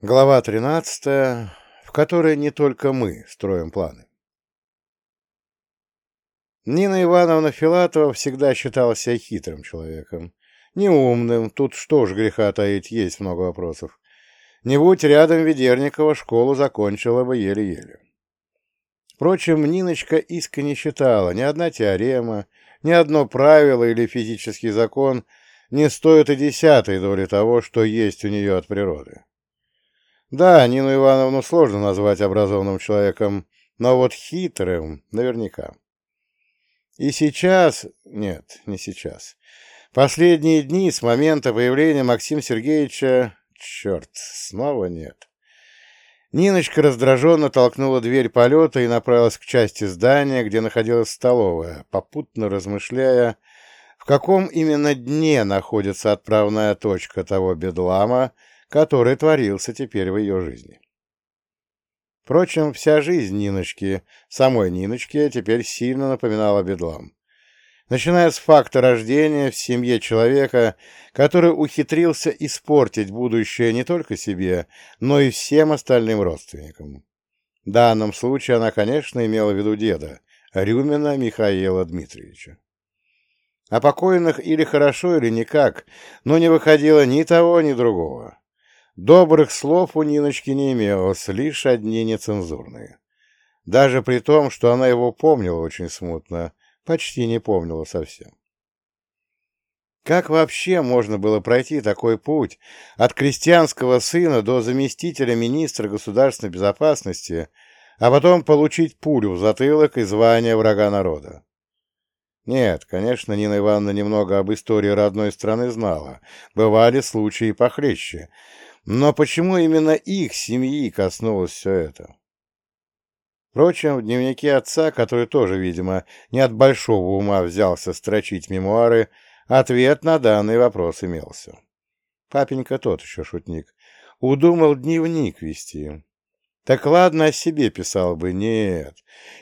Глава 13, в которой не только мы строим планы. Нина Ивановна Филатова всегда считалась себя хитрым человеком. Неумным, тут что ж греха таить, есть много вопросов. Не будь рядом Ведерникова, школу закончила бы еле-еле. Впрочем, Ниночка искренне считала, ни одна теорема, ни одно правило или физический закон не стоит и десятой доли того, что есть у нее от природы. Да, Нину Ивановну сложно назвать образованным человеком, но вот хитрым наверняка. И сейчас... Нет, не сейчас. Последние дни с момента появления Максима Сергеевича... Черт, снова нет. Ниночка раздраженно толкнула дверь полета и направилась к части здания, где находилась столовая, попутно размышляя, в каком именно дне находится отправная точка того бедлама, который творился теперь в ее жизни. Впрочем, вся жизнь Ниночки, самой Ниночки, теперь сильно напоминала бедлам. Начиная с факта рождения в семье человека, который ухитрился испортить будущее не только себе, но и всем остальным родственникам. В данном случае она, конечно, имела в виду деда, Рюмина Михаила Дмитриевича. О покойных или хорошо, или никак, но не выходило ни того, ни другого. Добрых слов у Ниночки не имелось, лишь одни нецензурные. Даже при том, что она его помнила очень смутно, почти не помнила совсем. Как вообще можно было пройти такой путь от крестьянского сына до заместителя министра государственной безопасности, а потом получить пулю в затылок и звание врага народа? Нет, конечно, Нина Ивановна немного об истории родной страны знала. Бывали случаи похлеще. Но почему именно их семьи коснулось все это? Впрочем, в дневнике отца, который тоже, видимо, не от большого ума взялся строчить мемуары, ответ на данный вопрос имелся. Папенька тот еще шутник. Удумал дневник вести. Так ладно, о себе писал бы. Нет.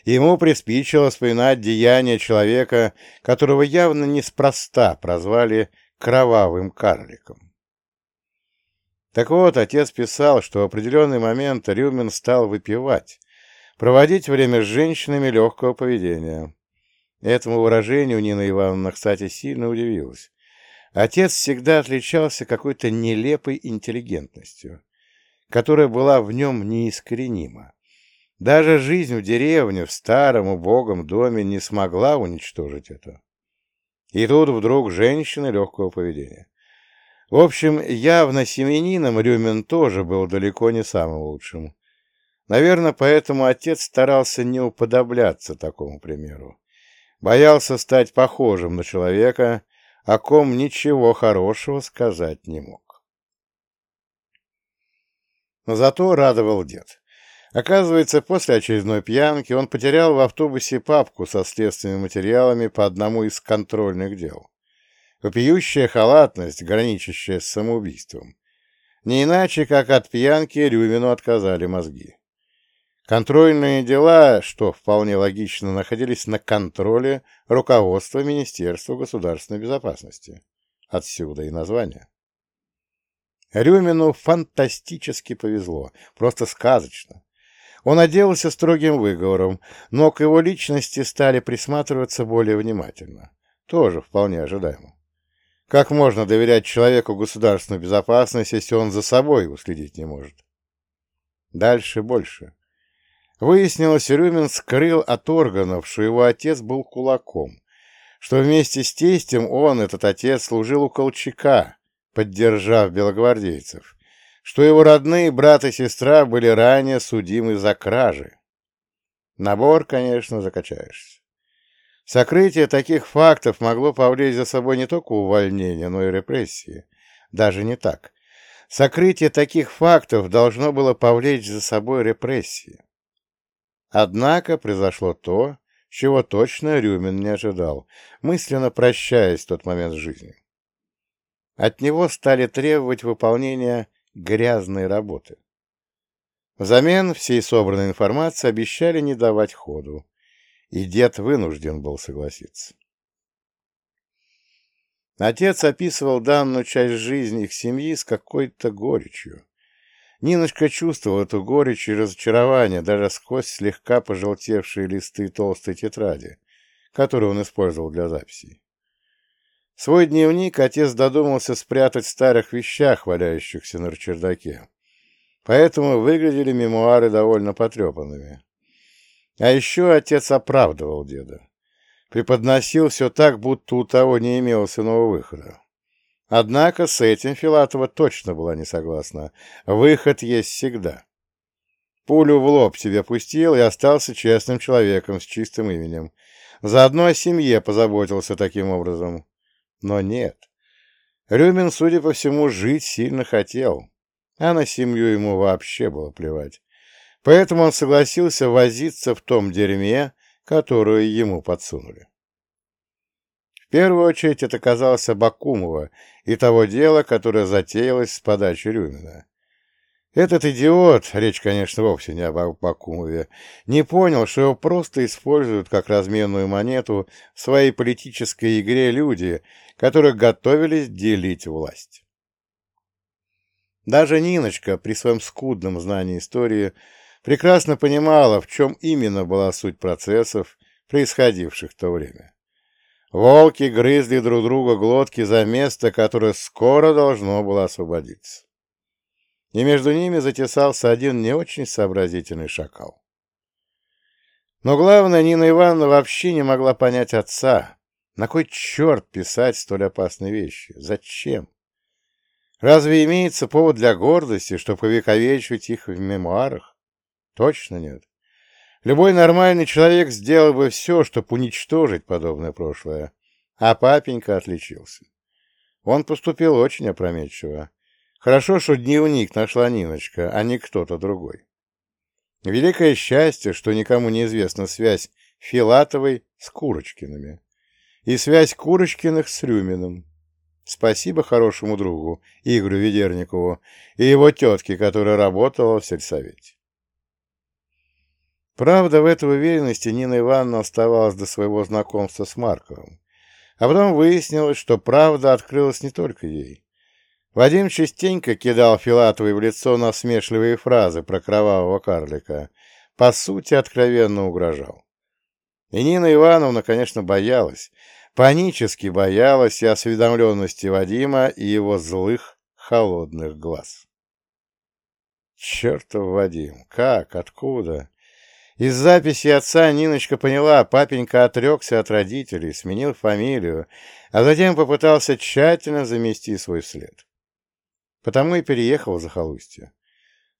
Ему приспичило вспоминать деяния человека, которого явно неспроста прозвали «кровавым карликом». Так вот, отец писал, что в определенный момент Рюмин стал выпивать, проводить время с женщинами легкого поведения. Этому выражению Нина Ивановна, кстати, сильно удивилась. Отец всегда отличался какой-то нелепой интеллигентностью, которая была в нем неискоренима. Даже жизнь в деревне, в старом убогом доме не смогла уничтожить это. И тут вдруг женщины легкого поведения. В общем, явно семенином Рюмин тоже был далеко не самым лучшим. Наверное, поэтому отец старался не уподобляться такому примеру. Боялся стать похожим на человека, о ком ничего хорошего сказать не мог. Но зато радовал дед. Оказывается, после очередной пьянки он потерял в автобусе папку со следственными материалами по одному из контрольных дел. Вопиющая халатность, граничащая с самоубийством. Не иначе, как от пьянки Рюмину отказали мозги. Контрольные дела, что вполне логично, находились на контроле руководства Министерства государственной безопасности. Отсюда и название. Рюмину фантастически повезло, просто сказочно. Он отделался строгим выговором, но к его личности стали присматриваться более внимательно. Тоже вполне ожидаемо. Как можно доверять человеку государственную безопасность, если он за собой уследить не может? Дальше больше. Выяснилось, Рюмин скрыл от органов, что его отец был кулаком, что вместе с тестем он, этот отец, служил у Колчака, поддержав белогвардейцев, что его родные брат и сестра были ранее судимы за кражи. Набор, конечно, закачаешься. Сокрытие таких фактов могло повлечь за собой не только увольнение, но и репрессии. Даже не так. Сокрытие таких фактов должно было повлечь за собой репрессии. Однако произошло то, чего точно Рюмин не ожидал, мысленно прощаясь в тот момент с жизнью. От него стали требовать выполнения грязной работы. Взамен всей собранной информации обещали не давать ходу и дед вынужден был согласиться. Отец описывал данную часть жизни их семьи с какой-то горечью. Ниночка чувствовала эту горечь и разочарование даже сквозь слегка пожелтевшие листы толстой тетради, которую он использовал для записей. Свой дневник отец додумался спрятать в старых вещах, валяющихся на чердаке. Поэтому выглядели мемуары довольно потрепанными. А еще отец оправдывал деда. Преподносил все так, будто у того не имелось иного выхода. Однако с этим Филатова точно была не согласна. Выход есть всегда. Пулю в лоб себе пустил и остался честным человеком с чистым именем. Заодно о семье позаботился таким образом. Но нет. Рюмин, судя по всему, жить сильно хотел, а на семью ему вообще было плевать. Поэтому он согласился возиться в том дерьме, которое ему подсунули. В первую очередь это касалось Бакумова и того дела, которое затеялось с подачи Рюмина. Этот идиот, речь, конечно, вовсе не об Бакумове, не понял, что его просто используют как разменную монету в своей политической игре люди, которые готовились делить власть. Даже Ниночка, при своем скудном знании истории, прекрасно понимала, в чем именно была суть процессов, происходивших в то время. Волки грызли друг друга глотки за место, которое скоро должно было освободиться. И между ними затесался один не очень сообразительный шакал. Но главное, Нина Ивановна вообще не могла понять отца. На кой черт писать столь опасные вещи? Зачем? Разве имеется повод для гордости, чтобы повековечивать их в мемуарах? Точно нет. Любой нормальный человек сделал бы все, чтобы уничтожить подобное прошлое, а папенька отличился. Он поступил очень опрометчиво. Хорошо, что дневник нашла Ниночка, а не кто-то другой. Великое счастье, что никому не известна связь Филатовой с Курочкиными и связь Курочкиных с Рюминым. Спасибо хорошему другу Игорю Ведерникову и его тетке, которая работала в сельсовете. Правда, в этой уверенности Нина Ивановна оставалась до своего знакомства с Марковым. А потом выяснилось, что правда открылась не только ей. Вадим частенько кидал Филатовой в лицо насмешливые фразы про кровавого карлика, по сути, откровенно угрожал. И Нина Ивановна, конечно, боялась, панически боялась и осведомленности Вадима и его злых, холодных глаз. Чертов Вадим! Как? Откуда? Из записи отца Ниночка поняла, папенька отрекся от родителей, сменил фамилию, а затем попытался тщательно замести свой след. Потому и переехал в захолустье.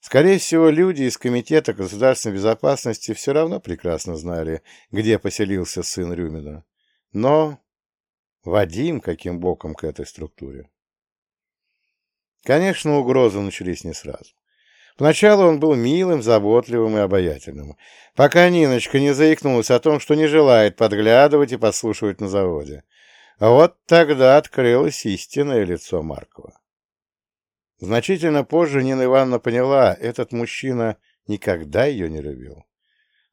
Скорее всего, люди из Комитета государственной безопасности все равно прекрасно знали, где поселился сын Рюмина. Но Вадим каким боком к этой структуре? Конечно, угрозы начались не сразу. Поначалу он был милым, заботливым и обаятельным, пока Ниночка не заикнулась о том, что не желает подглядывать и подслушивать на заводе. Вот тогда открылось истинное лицо Маркова. Значительно позже Нина Ивановна поняла, этот мужчина никогда ее не любил.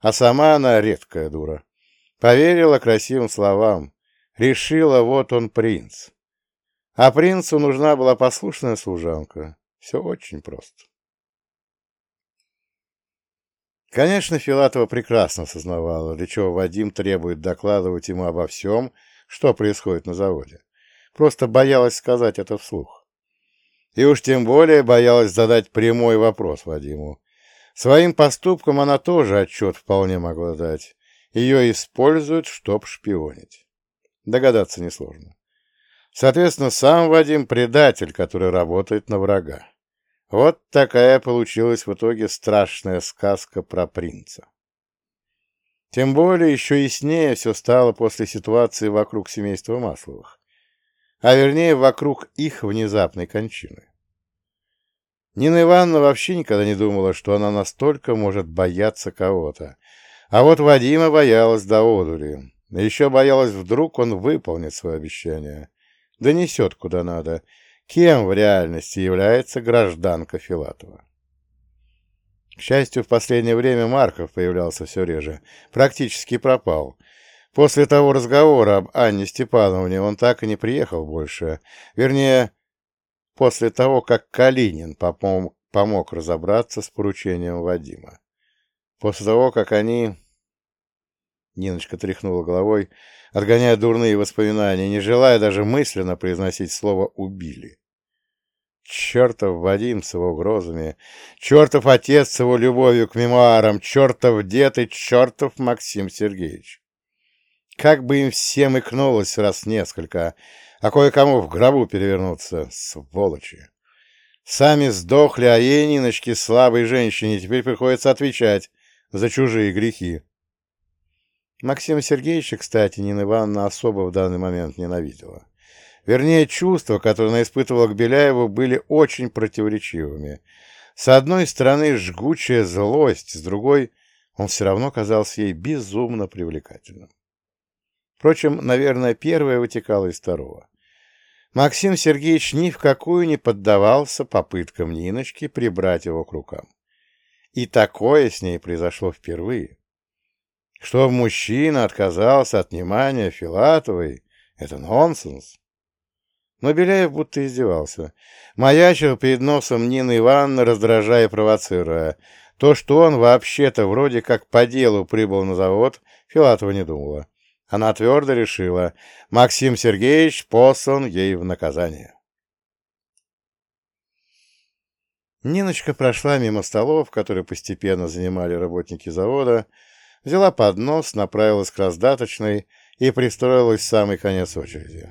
А сама она редкая дура. Поверила красивым словам. Решила, вот он принц. А принцу нужна была послушная служанка. Все очень просто. Конечно, Филатова прекрасно осознавала, для чего Вадим требует докладывать ему обо всем, что происходит на заводе. Просто боялась сказать это вслух. И уж тем более боялась задать прямой вопрос Вадиму. Своим поступком она тоже отчет вполне могла дать. Ее используют, чтоб шпионить. Догадаться несложно. Соответственно, сам Вадим предатель, который работает на врага. Вот такая получилась в итоге страшная сказка про принца. Тем более еще яснее все стало после ситуации вокруг семейства Масловых, а вернее вокруг их внезапной кончины. Нина Ивановна вообще никогда не думала, что она настолько может бояться кого-то, а вот Вадима боялась до одури, еще боялась вдруг он выполнит свое обещание, донесет куда надо, кем в реальности является гражданка Филатова. К счастью, в последнее время Марков появлялся все реже, практически пропал. После того разговора об Анне Степановне он так и не приехал больше. Вернее, после того, как Калинин помог, разобраться с поручением Вадима. После того, как они... Ниночка тряхнула головой, отгоняя дурные воспоминания, не желая даже мысленно произносить слово «убили». Чертов Вадим с его угрозами, чертов отец с его любовью к мемуарам, чертов дед и чертов Максим Сергеевич. Как бы им всем икнулось раз несколько, а кое-кому в гробу перевернуться, сволочи. Сами сдохли, а ей, Ниночке, слабой женщине, теперь приходится отвечать за чужие грехи. Максима Сергеевича, кстати, Нина Ивановна особо в данный момент ненавидела. Вернее, чувства, которые она испытывала к Беляеву, были очень противоречивыми. С одной стороны, жгучая злость, с другой, он все равно казался ей безумно привлекательным. Впрочем, наверное, первое вытекало из второго. Максим Сергеевич ни в какую не поддавался попыткам Ниночки прибрать его к рукам. И такое с ней произошло впервые. Что мужчина отказался от внимания Филатовой, это нонсенс. Но Беляев будто издевался. Маячил перед носом Нины Ивановны, раздражая и провоцируя. То, что он вообще-то вроде как по делу прибыл на завод, Филатова не думала. Она твердо решила, Максим Сергеевич послан ей в наказание. Ниночка прошла мимо столов, которые постепенно занимали работники завода, взяла поднос, направилась к раздаточной и пристроилась в самый конец очереди.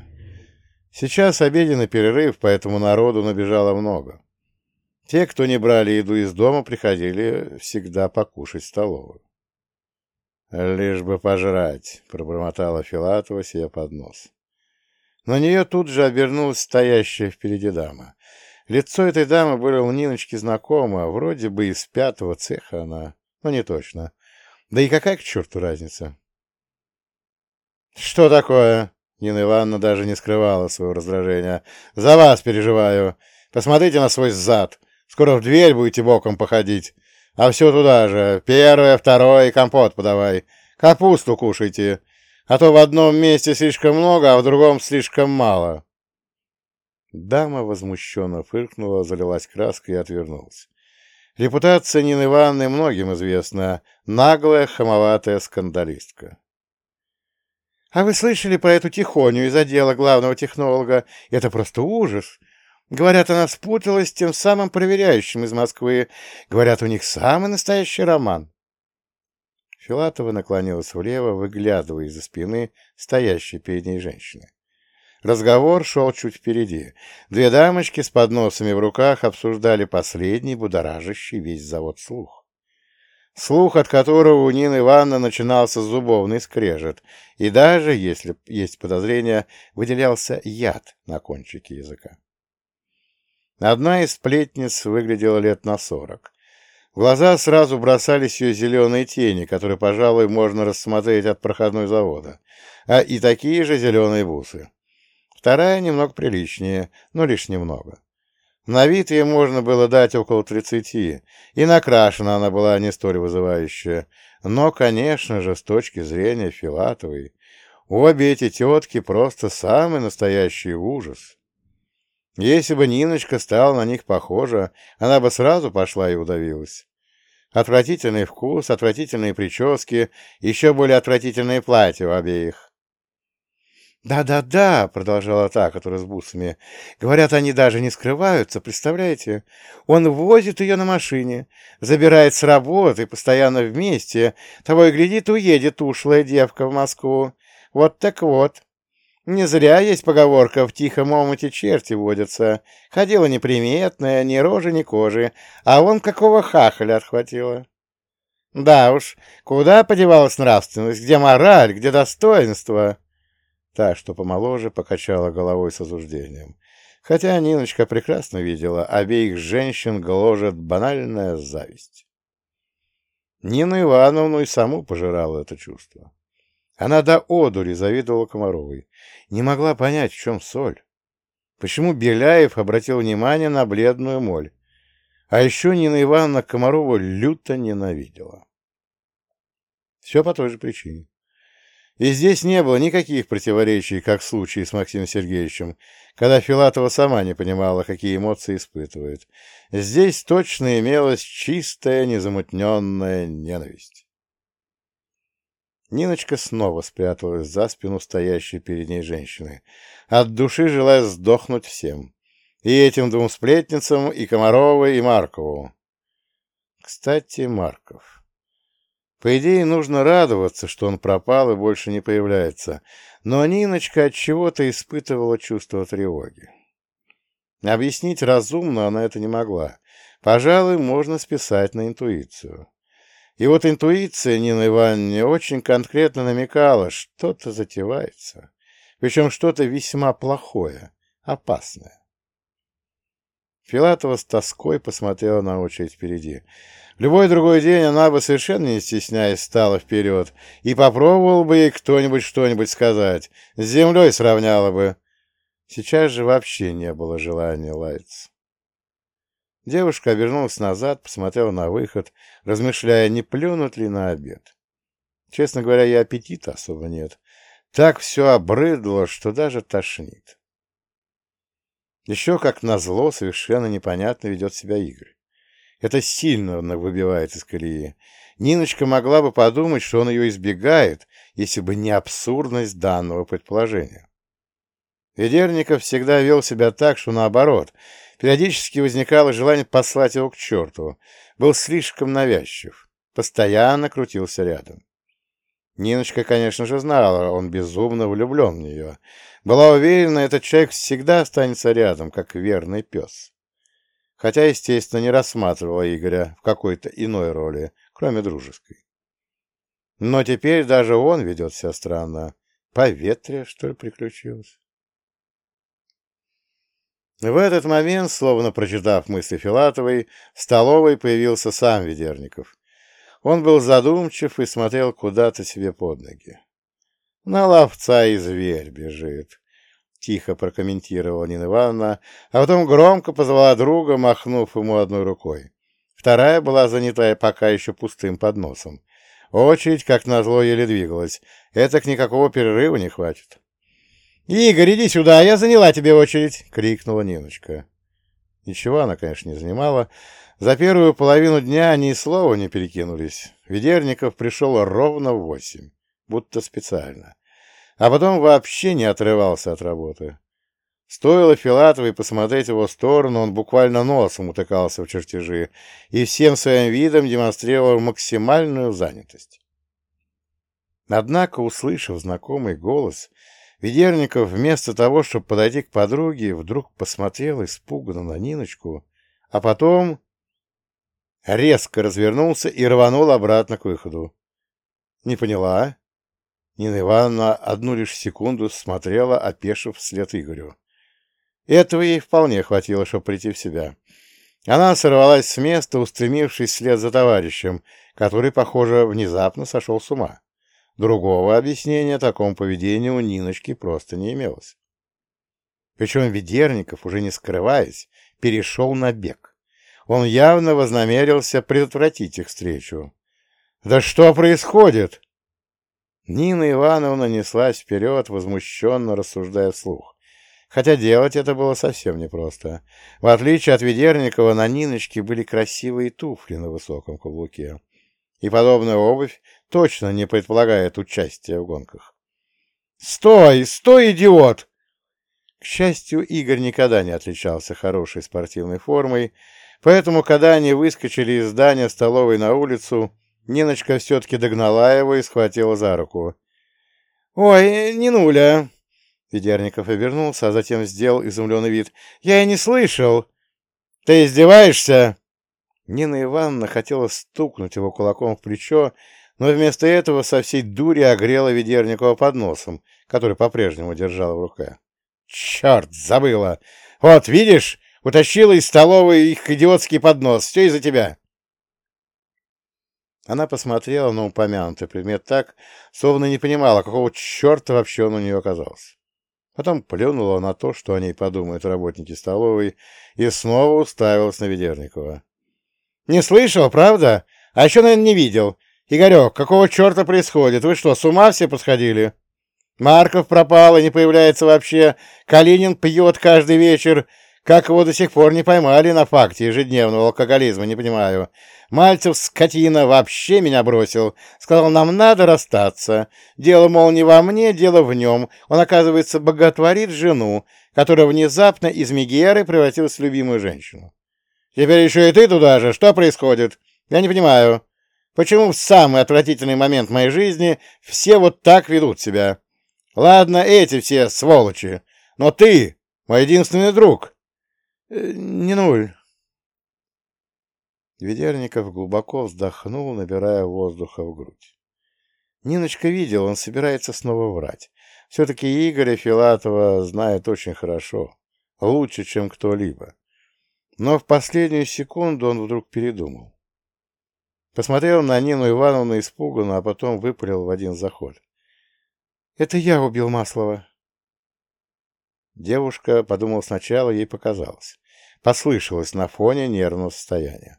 Сейчас обеденный перерыв, поэтому народу набежало много. Те, кто не брали еду из дома, приходили всегда покушать в столовую. «Лишь бы пожрать», — пробормотала Филатова себе под нос. На нее тут же обернулась стоящая впереди дама. Лицо этой дамы было у Ниночки знакомо, вроде бы из пятого цеха она, но не точно. Да и какая к черту разница? «Что такое?» Нина Ивановна даже не скрывала своего раздражения. «За вас переживаю. Посмотрите на свой зад. Скоро в дверь будете боком походить. А все туда же. Первое, второе и компот подавай. Капусту кушайте. А то в одном месте слишком много, а в другом слишком мало». Дама возмущенно фыркнула, залилась краской и отвернулась. Репутация Нины Ивановны многим известна. Наглая, хамоватая скандалистка. А вы слышали про эту Тихоню из отдела главного технолога? Это просто ужас. Говорят, она спуталась с тем самым проверяющим из Москвы. Говорят, у них самый настоящий роман. Филатова наклонилась влево, выглядывая из-за спины стоящей перед ней женщины. Разговор шел чуть впереди. Две дамочки с подносами в руках обсуждали последний будоражащий весь завод слух слух от которого у Нины Ивановны начинался зубовный скрежет, и даже, если есть подозрение, выделялся яд на кончике языка. Одна из сплетниц выглядела лет на сорок. В глаза сразу бросались ее зеленые тени, которые, пожалуй, можно рассмотреть от проходной завода, а и такие же зеленые бусы. Вторая немного приличнее, но лишь немного. На вид ей можно было дать около тридцати, и накрашена она была не столь вызывающая. Но, конечно же, с точки зрения Филатовой, обе эти тетки просто самый настоящий ужас. Если бы Ниночка стала на них похожа, она бы сразу пошла и удавилась. Отвратительный вкус, отвратительные прически, еще более отвратительные платья у обеих. «Да-да-да», — продолжала та, которая с бусами. «Говорят, они даже не скрываются, представляете? Он возит ее на машине, забирает с работы, постоянно вместе. Того и глядит, уедет ушлая девка в Москву. Вот так вот. Не зря есть поговорка «в тихом омуте черти водятся». Ходила неприметная, ни рожи, ни кожи, а вон какого хахаля отхватила». «Да уж, куда подевалась нравственность? Где мораль? Где достоинство?» Та, что помоложе, покачала головой с осуждением. Хотя Ниночка прекрасно видела, обеих женщин гложет банальная зависть. Нину Ивановну и саму пожирала это чувство. Она до одури завидовала Комаровой. Не могла понять, в чем соль. Почему Беляев обратил внимание на бледную моль. А еще Нина Ивановна Комарову люто ненавидела. Все по той же причине. И здесь не было никаких противоречий, как в случае с Максимом Сергеевичем, когда Филатова сама не понимала, какие эмоции испытывает. Здесь точно имелась чистая, незамутненная ненависть. Ниночка снова спряталась за спину стоящей перед ней женщины, от души желая сдохнуть всем. И этим двум сплетницам, и Комаровой, и Маркову. Кстати, Марков. По идее, нужно радоваться, что он пропал и больше не появляется, но Ниночка от чего-то испытывала чувство тревоги. Объяснить разумно она это не могла. Пожалуй, можно списать на интуицию. И вот интуиция Нины Ивановне очень конкретно намекала, что-то затевается. Причем что-то весьма плохое, опасное. Филатова с тоской посмотрела на очередь впереди. В любой другой день она бы, совершенно не стесняясь, стала вперед и попробовал бы ей кто-нибудь что-нибудь сказать, с землей сравняла бы. Сейчас же вообще не было желания лаяться. Девушка обернулась назад, посмотрела на выход, размышляя, не плюнуть ли на обед. Честно говоря, и аппетита особо нет. Так все обрыдло, что даже тошнит. Еще, как назло, совершенно непонятно ведет себя Игорь. Это сильно выбивает из колеи. Ниночка могла бы подумать, что он ее избегает, если бы не абсурдность данного предположения. Ведерников всегда вел себя так, что наоборот, периодически возникало желание послать его к черту, был слишком навязчив, постоянно крутился рядом. Ниночка, конечно же, знала, он безумно влюблен в нее. Была уверена, этот человек всегда останется рядом, как верный пес хотя, естественно, не рассматривала Игоря в какой-то иной роли, кроме дружеской. Но теперь даже он ведет себя странно. Поветрие, что ли, приключилось? В этот момент, словно прочитав мысли Филатовой, в столовой появился сам Ведерников. Он был задумчив и смотрел куда-то себе под ноги. На ловца и зверь бежит тихо прокомментировала Нина Ивановна, а потом громко позвала друга, махнув ему одной рукой. Вторая была занята пока еще пустым подносом. Очередь, как назло, еле двигалась. Этак никакого перерыва не хватит. «Игорь, иди сюда, я заняла тебе очередь!» — крикнула Ниночка. Ничего она, конечно, не занимала. За первую половину дня они и слова не перекинулись. Ведерников пришел ровно в восемь, будто специально а потом вообще не отрывался от работы. Стоило Филатовой посмотреть в его сторону, он буквально носом утыкался в чертежи и всем своим видом демонстрировал максимальную занятость. Однако, услышав знакомый голос, Ведерников вместо того, чтобы подойти к подруге, вдруг посмотрел испуганно на Ниночку, а потом резко развернулся и рванул обратно к выходу. — Не поняла? Нина Ивановна одну лишь секунду смотрела, опешив вслед Игорю. Этого ей вполне хватило, чтобы прийти в себя. Она сорвалась с места, устремившись вслед за товарищем, который, похоже, внезапно сошел с ума. Другого объяснения такому поведению у Ниночки просто не имелось. Причем Ведерников, уже не скрываясь, перешел на бег. Он явно вознамерился предотвратить их встречу. «Да что происходит?» Нина Ивановна неслась вперед, возмущенно рассуждая вслух. Хотя делать это было совсем непросто. В отличие от Ведерникова, на Ниночке были красивые туфли на высоком каблуке. И подобная обувь точно не предполагает участия в гонках. «Стой! Стой, идиот!» К счастью, Игорь никогда не отличался хорошей спортивной формой, поэтому, когда они выскочили из здания столовой на улицу, Ниночка все-таки догнала его и схватила за руку. «Ой, не нуля!» Ведерников обернулся, а затем сделал изумленный вид. «Я и не слышал!» «Ты издеваешься?» Нина Ивановна хотела стукнуть его кулаком в плечо, но вместо этого со всей дури огрела Ведерникова под носом, который по-прежнему держала в руке. «Черт, забыла! Вот, видишь, утащила из столовой их идиотский поднос. Все из-за тебя!» Она посмотрела на упомянутый предмет так, словно не понимала, какого черта вообще он у нее оказался. Потом плюнула на то, что о ней подумают работники столовой, и снова уставилась на Ведерникова. — Не слышал, правда? А еще, наверное, не видел. Игорек, какого черта происходит? Вы что, с ума все посходили? Марков пропал и не появляется вообще. Калинин пьет каждый вечер. Как его до сих пор не поймали на факте ежедневного алкоголизма, не понимаю. Мальцев, скотина, вообще меня бросил. Сказал, нам надо расстаться. Дело, мол, не во мне, дело в нем. Он, оказывается, боготворит жену, которая внезапно из Мегеры превратилась в любимую женщину. Теперь еще и ты туда же. Что происходит? Я не понимаю. Почему в самый отвратительный момент моей жизни все вот так ведут себя? Ладно, эти все сволочи, но ты мой единственный друг. Э, не нуль. Ведерников глубоко вздохнул, набирая воздуха в грудь. Ниночка видел, он собирается снова врать. Все-таки Игоря Филатова знает очень хорошо, лучше, чем кто-либо. Но в последнюю секунду он вдруг передумал. Посмотрел на Нину Ивановну испуганно, а потом выпалил в один заход. «Это я убил Маслова». Девушка подумала сначала, ей показалось. Послышалось на фоне нервного состояния.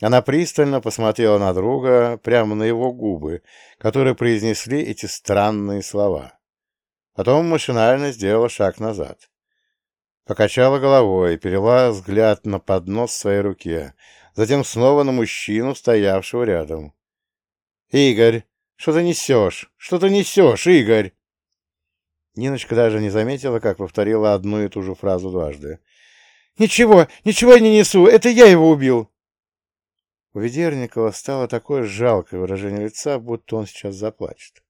Она пристально посмотрела на друга, прямо на его губы, которые произнесли эти странные слова. Потом машинально сделала шаг назад. Покачала головой, перевела взгляд на поднос в своей руке, затем снова на мужчину, стоявшего рядом. «Игорь, что ты несешь? Что ты несешь, Игорь?» Ниночка даже не заметила, как повторила одну и ту же фразу дважды. «Ничего, ничего я не несу, это я его убил!» У Ведерникова стало такое жалкое выражение лица, будто он сейчас заплачет.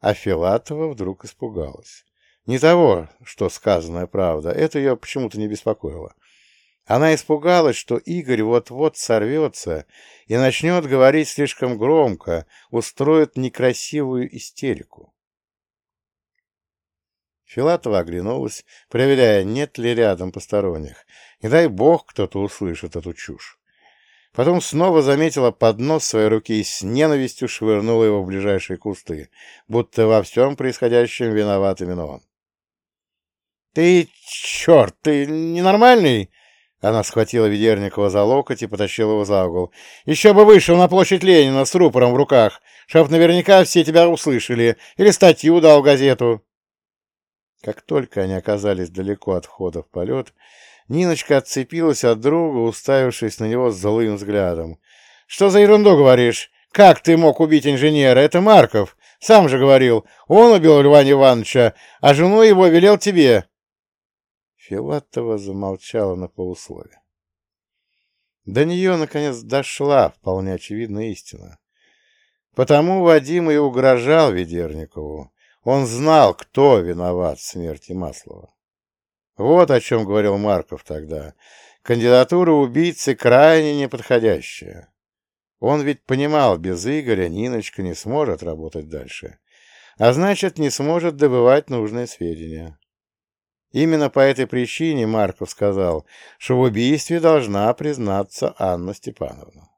А Филатова вдруг испугалась. Не того, что сказанная правда, это ее почему-то не беспокоило. Она испугалась, что Игорь вот-вот сорвется и начнет говорить слишком громко, устроит некрасивую истерику. Филатова оглянулась, проверяя, нет ли рядом посторонних. Не дай бог кто-то услышит эту чушь. Потом снова заметила поднос своей руки и с ненавистью швырнула его в ближайшие кусты, будто во всем происходящем виноват именно он. «Ты черт, ты ненормальный?» Она схватила Ведерникова за локоть и потащила его за угол. «Еще бы вышел на площадь Ленина с рупором в руках, чтоб наверняка все тебя услышали, или статью дал газету». Как только они оказались далеко от входа в полет, Ниночка отцепилась от друга, уставившись на него злым взглядом. «Что за ерунду говоришь? Как ты мог убить инженера? Это Марков. Сам же говорил, он убил Льва Ивановича, а жену его велел тебе. Филатова замолчала на полуслове. До нее, наконец, дошла вполне очевидная истина. Потому Вадим и угрожал Ведерникову. Он знал, кто виноват в смерти Маслова. Вот о чем говорил Марков тогда. Кандидатура убийцы крайне неподходящая. Он ведь понимал, без Игоря Ниночка не сможет работать дальше. А значит, не сможет добывать нужные сведения. Именно по этой причине Марков сказал, что в убийстве должна признаться Анна Степановна.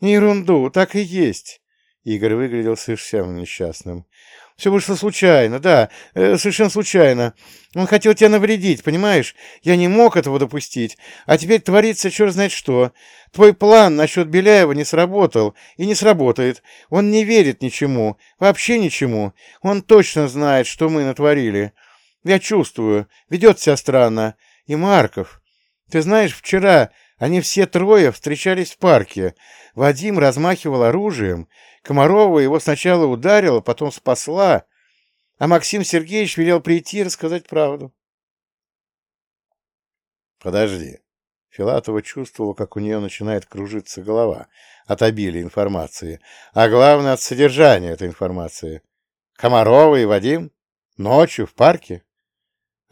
«Ерунду, так и есть!» Игорь выглядел совершенно несчастным. Все вышло случайно, да, э, совершенно случайно. Он хотел тебя навредить, понимаешь? Я не мог этого допустить. А теперь творится черт знает что. Твой план насчет Беляева не сработал и не сработает. Он не верит ничему, вообще ничему. Он точно знает, что мы натворили. Я чувствую, ведет себя странно. И Марков. Ты знаешь, вчера они все трое встречались в парке. Вадим размахивал оружием. Комарова его сначала ударила, потом спасла, а Максим Сергеевич велел прийти и рассказать правду. Подожди. Филатова чувствовала, как у нее начинает кружиться голова от обилия информации, а главное от содержания этой информации. Комарова и Вадим? Ночью в парке?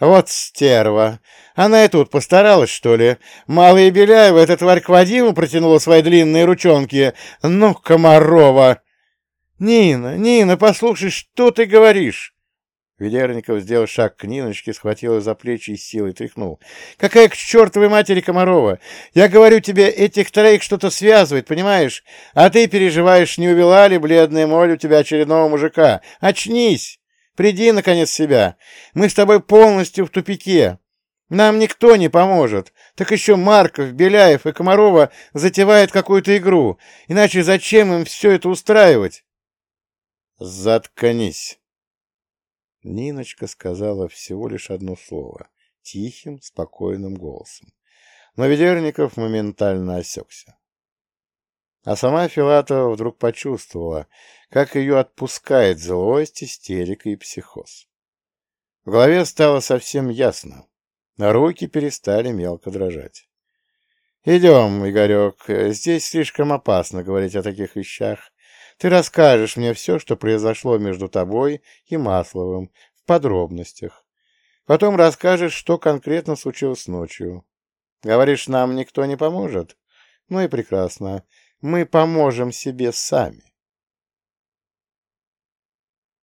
Вот стерва! Она и тут постаралась, что ли? Малая Беляева, эта тварь к Вадиму протянула свои длинные ручонки. Ну, Комарова! Нина, Нина, послушай, что ты говоришь? Ведерников сделал шаг к Ниночке, схватил ее за плечи и силой тряхнул. «Какая к чертовой матери Комарова? Я говорю тебе, этих троих что-то связывает, понимаешь? А ты переживаешь, не увела ли бледная моль у тебя очередного мужика? Очнись! Приди, наконец, себя. Мы с тобой полностью в тупике. Нам никто не поможет. Так еще Марков, Беляев и Комарова затевают какую-то игру. Иначе зачем им все это устраивать? Заткнись. Ниночка сказала всего лишь одно слово, тихим, спокойным голосом. Но Ведерников моментально осекся. А сама Филатова вдруг почувствовала, как ее отпускает злость, истерика и психоз. В голове стало совсем ясно. Руки перестали мелко дрожать. «Идем, Игорек, здесь слишком опасно говорить о таких вещах. Ты расскажешь мне все, что произошло между тобой и Масловым, в подробностях. Потом расскажешь, что конкретно случилось ночью. Говоришь, нам никто не поможет? Ну и прекрасно. Мы поможем себе сами.